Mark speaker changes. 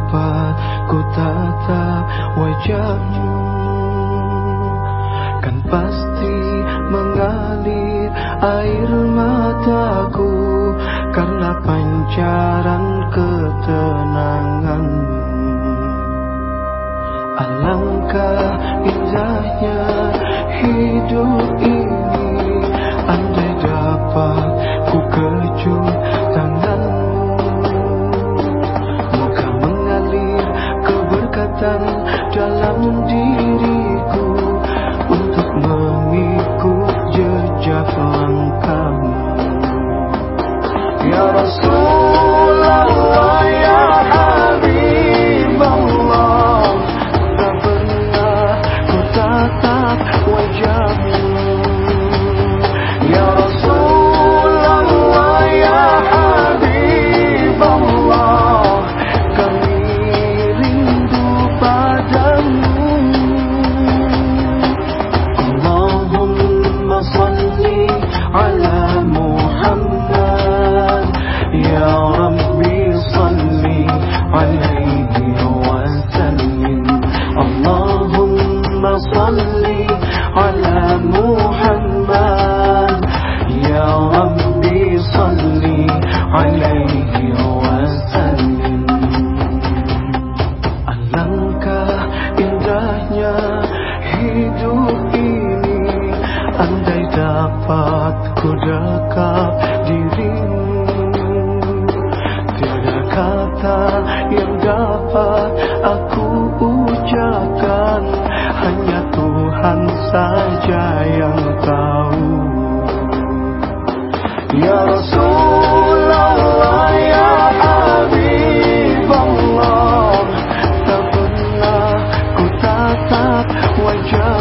Speaker 1: dapat ku tatap wajahmu. Kan pasti mengalir air mataku Karena pancaran ketenanganmu. Alangkah indahnya hidup ini Andai dapat ku kejuk dalam diriku Untuk mengikut jejak langkahmu. Ya Rasulullah dapat ku dekat dirimu? Tiada kata yang dapat aku ucapkan Hanya Tuhan saja yang tahu. Ya Rasulullah ya Habibullah Tak pernah ku tatap wajah